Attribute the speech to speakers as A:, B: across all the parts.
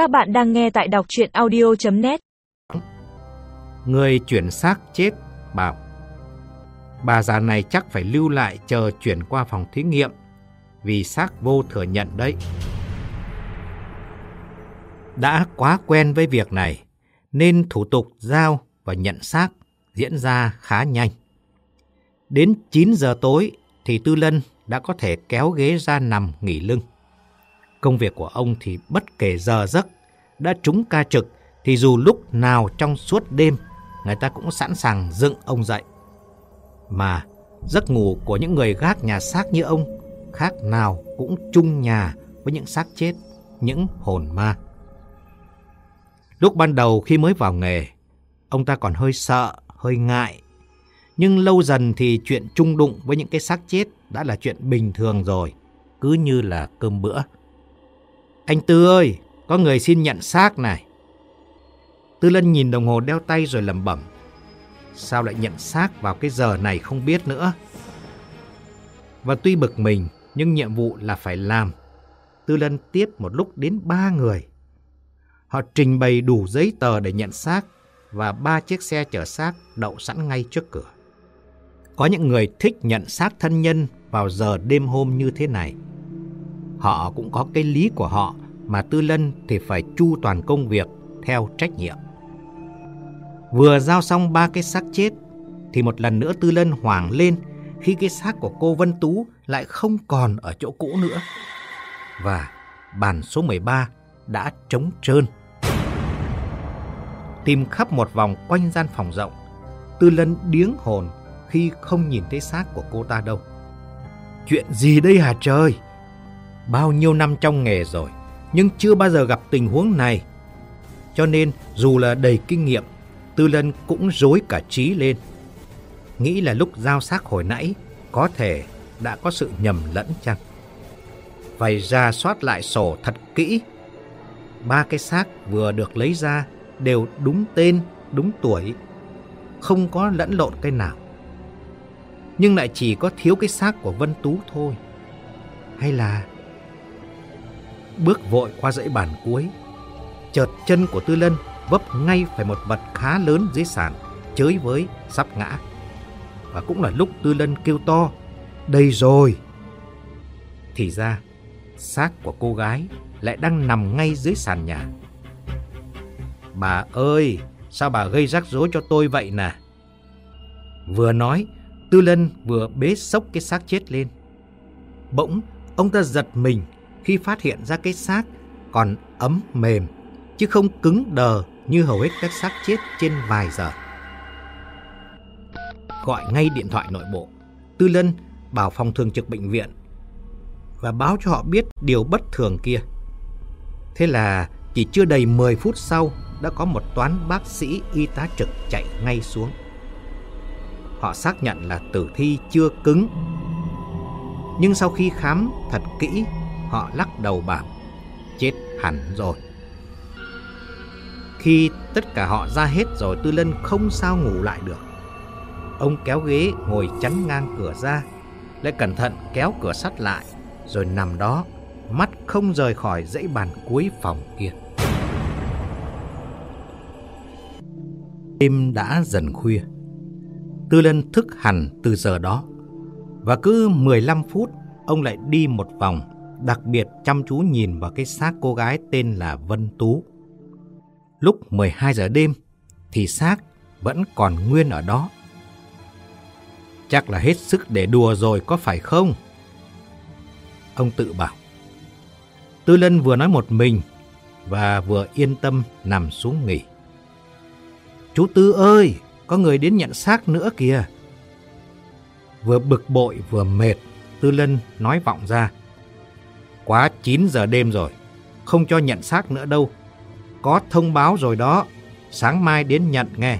A: Các bạn đang nghe tại đọc chuyện audio.net
B: Người chuyển xác chết, bảo, Bà già này chắc phải lưu lại chờ chuyển qua phòng thí nghiệm, Vì xác vô thừa nhận đấy. Đã quá quen với việc này, Nên thủ tục giao và nhận xác diễn ra khá nhanh. Đến 9 giờ tối thì Tư Lân đã có thể kéo ghế ra nằm nghỉ lưng. Công việc của ông thì bất kể giờ giấc, đã trúng ca trực thì dù lúc nào trong suốt đêm, người ta cũng sẵn sàng dựng ông dậy. Mà giấc ngủ của những người gác nhà xác như ông khác nào cũng chung nhà với những xác chết, những hồn ma. Lúc ban đầu khi mới vào nghề, ông ta còn hơi sợ, hơi ngại. Nhưng lâu dần thì chuyện chung đụng với những cái xác chết đã là chuyện bình thường rồi, cứ như là cơm bữa. Anh Tư ơi, có người xin nhận xác này. Tư Lân nhìn đồng hồ đeo tay rồi lẩm bẩm. Sao lại nhận xác vào cái giờ này không biết nữa. Và tuy bực mình, nhưng nhiệm vụ là phải làm. Tư Lân tiếp một lúc đến ba người. Họ trình bày đủ giấy tờ để nhận xác và ba chiếc xe chở xác đậu sẵn ngay trước cửa. Có những người thích nhận xác thân nhân vào giờ đêm hôm như thế này. Họ cũng có cái lý của họ mà Tư Lân thì phải chu toàn công việc theo trách nhiệm. Vừa giao xong ba cái xác chết thì một lần nữa Tư Lân hoảng lên khi cái xác của cô Vân Tú lại không còn ở chỗ cũ nữa. Và bàn số 13 đã trống trơn. Tìm khắp một vòng quanh gian phòng rộng, Tư Lân điếng hồn khi không nhìn thấy xác của cô ta đâu. Chuyện gì đây hả trời? Bao nhiêu năm trong nghề rồi, nhưng chưa bao giờ gặp tình huống này. Cho nên dù là đầy kinh nghiệm, Tư Lân cũng rối cả trí lên. Nghĩ là lúc giao xác hồi nãy có thể đã có sự nhầm lẫn chăng? Phải ra soát lại sổ thật kỹ. Ba cái xác vừa được lấy ra đều đúng tên, đúng tuổi, không có lẫn lộn cái nào. Nhưng lại chỉ có thiếu cái xác của Vân Tú thôi. Hay là bước vội qua dãy bàn cuối. Chợt chân của Tư Lân vấp ngay phải một vật khá lớn dưới sàn, chới với sắp ngã. Và cũng là lúc Tư Lân kêu to, đây rồi. Thì ra, xác của cô gái lại đang nằm ngay dưới sàn nhà. Bà ơi, sao bà gây rắc rối cho tôi vậy nè? Vừa nói, Tư Lân vừa bế sốc cái xác chết lên. Bỗng, ông ta giật mình khi phát hiện ra cái xác còn ấm mềm, chứ không cứng đờ như hầu hết các xác chết trên vài giờ. Gọi ngay điện thoại nội bộ, Tư Lân bảo phòng thường trực bệnh viện và báo cho họ biết điều bất thường kia. Thế là chỉ chưa đầy 10 phút sau đã có một toán bác sĩ y tá trực chạy ngay xuống. Họ xác nhận là tử thi chưa cứng. Nhưng sau khi khám thật kỹ Họ lắc đầu bảo, Chết hẳn rồi. Khi tất cả họ ra hết rồi, Tư Lân không sao ngủ lại được. Ông kéo ghế ngồi chắn ngang cửa ra, Lại cẩn thận kéo cửa sắt lại, Rồi nằm đó, Mắt không rời khỏi dãy bàn cuối phòng kia. Đêm đã dần khuya. Tư Lân thức hẳn từ giờ đó, Và cứ 15 phút, Ông lại đi một vòng đặc biệt chăm chú nhìn vào cái xác cô gái tên là Vân Tú. Lúc 12 giờ đêm thì xác vẫn còn nguyên ở đó. Chắc là hết sức để đùa rồi có phải không? Ông tự bảo. Tư Lân vừa nói một mình và vừa yên tâm nằm xuống nghỉ. Chú Tư ơi, có người đến nhận xác nữa kìa. Vừa bực bội vừa mệt, Tư Lân nói vọng ra. Quá 9 giờ đêm rồi, không cho nhận xác nữa đâu. Có thông báo rồi đó, sáng mai đến nhận nghe.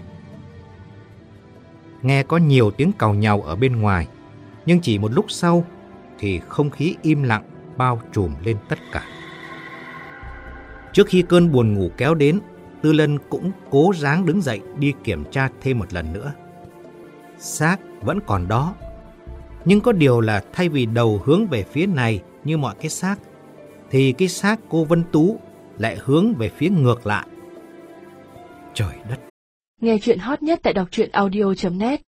B: Nghe có nhiều tiếng cào nhào ở bên ngoài, nhưng chỉ một lúc sau thì không khí im lặng bao trùm lên tất cả. Trước khi cơn buồn ngủ kéo đến, Tư Lân cũng cố gắng đứng dậy đi kiểm tra thêm một lần nữa. Xác vẫn còn đó, nhưng có điều là thay vì đầu hướng về phía này như mọi cái xác, thì cái xác cô Vân Tú lại hướng về phía ngược lại. Trời đất!
C: Nghe chuyện hot nhất tại đọc truyện audio.net